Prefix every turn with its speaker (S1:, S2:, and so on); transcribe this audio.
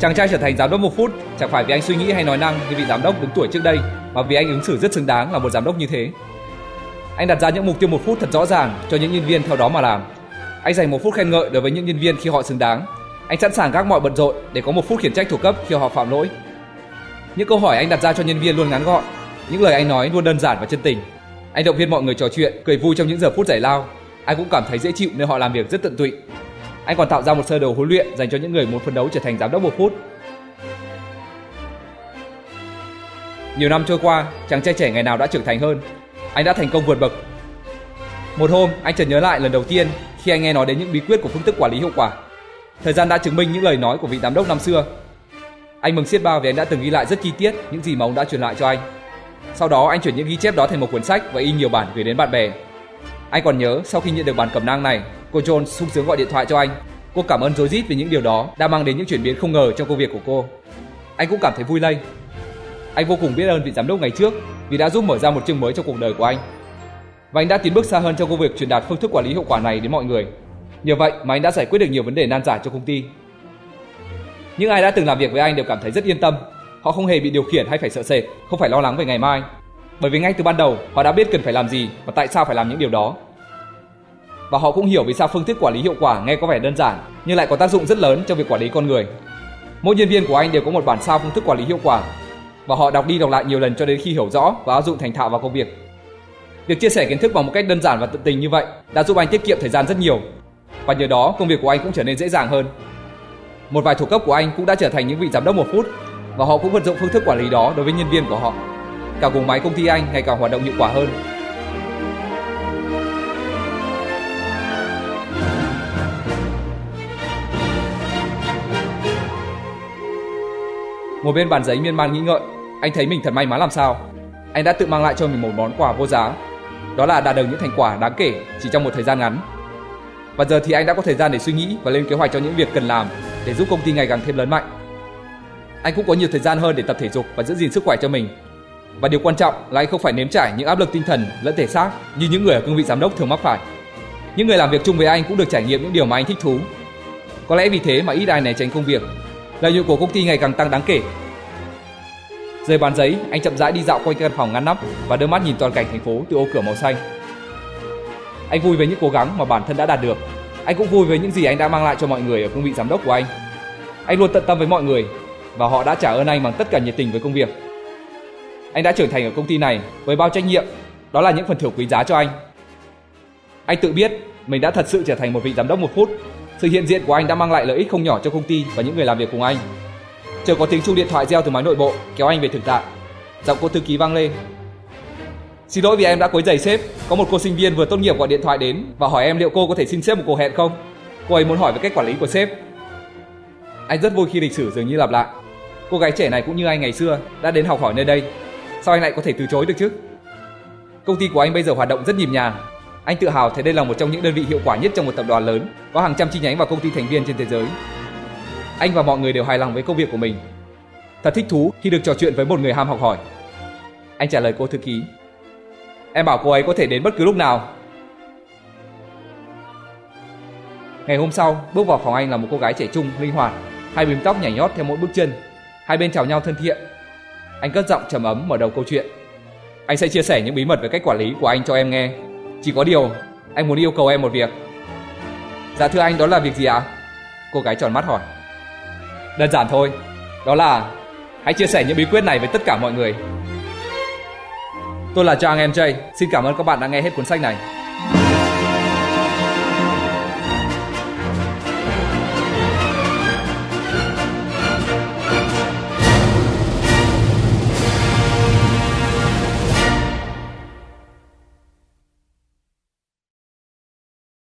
S1: Chàng trai trở thành giám đốc một phút chẳng phải vì anh suy nghĩ hay nói năng như vị giám đốc đứng tuổi trước đây, mà vì anh ứng xử rất xứng đáng là một giám đốc như thế. Anh đặt ra những mục tiêu một phút thật rõ ràng cho những nhân viên theo đó mà làm. Anh dành một phút khen ngợi đối với những nhân viên khi họ xứng đáng. Anh sẵn sàng gác mọi bận rộn để có một phút khiển trách thuộc cấp khi họ phạm lỗi. Những câu hỏi anh đặt ra cho nhân viên luôn ngắn gọn, những lời anh nói luôn đơn giản và chân tình. Anh động viên mọi người trò chuyện, cười vui trong những giờ phút giải lao. Anh cũng cảm thấy dễ chịu nơi họ làm việc rất tận tụy. Anh còn tạo ra một sơ đồ huấn luyện dành cho những người muốn phấn đấu trở thành giám đốc một phút. Nhiều năm trôi qua, chàng trai trẻ ngày nào đã trưởng thành hơn. Anh đã thành công vượt bậc. Một hôm, anh chợt nhớ lại lần đầu tiên khi anh nghe nói đến những bí quyết của phương thức quản lý hiệu quả. Thời gian đã chứng minh những lời nói của vị giám đốc năm xưa. Anh mừng xiết bao vì anh đã từng ghi lại rất chi tiết những gì mà ông đã truyền lại cho anh. Sau đó anh chuyển những ghi chép đó thành một cuốn sách và in nhiều bản gửi đến bạn bè. Anh còn nhớ sau khi nhận được bản cẩm nang này, cô Jones sung sướng gọi điện thoại cho anh. Cô cảm ơn rối rít vì những điều đó đã mang đến những chuyển biến không ngờ trong công việc của cô. Anh cũng cảm thấy vui lây. Anh vô cùng biết ơn vị giám đốc ngày trước vì đã giúp mở ra một chương mới trong cuộc đời của anh. Và anh đã tiến bước xa hơn trong công việc truyền đạt phương thức quản lý hiệu quả này đến mọi người. Nhờ vậy mà anh đã giải quyết được nhiều vấn đề nan giải cho công ty. Những ai đã từng làm việc với anh đều cảm thấy rất yên tâm. Họ không hề bị điều khiển hay phải sợ sệt, không phải lo lắng về ngày mai. Bởi vì ngay từ ban đầu, họ đã biết cần phải làm gì và tại sao phải làm những điều đó. Và họ cũng hiểu vì sao phương thức quản lý hiệu quả nghe có vẻ đơn giản, nhưng lại có tác dụng rất lớn trong việc quản lý con người. Mỗi nhân viên của anh đều có một bản sao phương thức quản lý hiệu quả, và họ đọc đi đọc lại nhiều lần cho đến khi hiểu rõ và áp dụng thành thạo vào công việc. Việc chia sẻ kiến thức bằng một cách đơn giản và tận tình như vậy đã giúp anh tiết kiệm thời gian rất nhiều, và nhờ đó công việc của anh cũng trở nên dễ dàng hơn. Một vài thủ cấp của anh cũng đã trở thành những vị giám đốc một phút, và họ cũng vận dụng phương thức quản lý đó đối với nhân viên của họ. Cả vùng máy công ty anh ngày càng hoạt động hiệu quả hơn. ngồi bên bàn giấy miên man nghĩ ngợi, anh thấy mình thật may mắn làm sao. Anh đã tự mang lại cho mình một món quà vô giá. Đó là đạt được những thành quả đáng kể chỉ trong một thời gian ngắn. Và giờ thì anh đã có thời gian để suy nghĩ và lên kế hoạch cho những việc cần làm để giúp công ty ngày càng thêm lớn mạnh. Anh cũng có nhiều thời gian hơn để tập thể dục và giữ gìn sức khỏe cho mình. Và điều quan trọng là anh không phải nếm trải những áp lực tinh thần lẫn thể xác như những người ở cương vị giám đốc thường mắc phải. Những người làm việc chung với anh cũng được trải nghiệm những điều mà anh thích thú. Có lẽ vì thế mà ít ai né tránh công việc. Lợi nhuận của công ty ngày càng tăng đáng kể. Rời bàn giấy, anh chậm rãi đi dạo quanh căn phòng ngăn nắp và đưa mắt nhìn toàn cảnh thành phố từ ô cửa màu xanh. Anh vui với những cố gắng mà bản thân đã đạt được. Anh cũng vui với những gì anh đã mang lại cho mọi người ở cương vị giám đốc của anh. Anh luôn tận tâm với mọi người và họ đã trả ơn anh bằng tất cả nhiệt tình với công việc. Anh đã trưởng thành ở công ty này với bao trách nhiệm, đó là những phần thưởng quý giá cho anh. Anh tự biết mình đã thật sự trở thành một vị giám đốc một phút. Sự hiện diện của anh đã mang lại lợi ích không nhỏ cho công ty và những người làm việc cùng anh. Chờ có tiếng chuông điện thoại reo từ máy nội bộ kéo anh về thực tại. Giọng cô thư ký vang lên. Xin lỗi vì em đã quấy rầy sếp. Có một cô sinh viên vừa tốt nghiệp gọi điện thoại đến và hỏi em liệu cô có thể xin sếp một cuộc hẹn không. Cô ấy muốn hỏi về cách quản lý của sếp. Anh rất vui khi lịch sử dường như lặp lại. Cô gái trẻ này cũng như anh ngày xưa đã đến học hỏi nơi đây. Sao anh lại có thể từ chối được chứ? Công ty của anh bây giờ hoạt động rất nhịp nhàng. Anh tự hào thấy đây là một trong những đơn vị hiệu quả nhất trong một tập đoàn lớn, có hàng trăm chi nhánh và công ty thành viên trên thế giới. Anh và mọi người đều hài lòng với công việc của mình. Thật thích thú khi được trò chuyện với một người ham học hỏi. Anh trả lời cô thư ký. Em bảo cô ấy có thể đến bất cứ lúc nào. Ngày hôm sau, bước vào phòng anh là một cô gái trẻ trung, linh hoạt, hai bím tóc nhảy nhót theo mỗi bước chân. Hai bên chào nhau thân thiện. Anh cất giọng trầm ấm mở đầu câu chuyện. Anh sẽ chia sẻ những bí mật về cách quản lý của anh cho em nghe. Chỉ có điều, anh muốn yêu cầu em một việc. Dạ thưa anh, đó là việc gì ạ? Cô gái tròn mắt hỏi. Đơn giản thôi, đó là hãy chia sẻ những bí quyết này với tất cả mọi người. Tôi là Trang MJ, xin cảm ơn các bạn đã nghe hết cuốn sách này.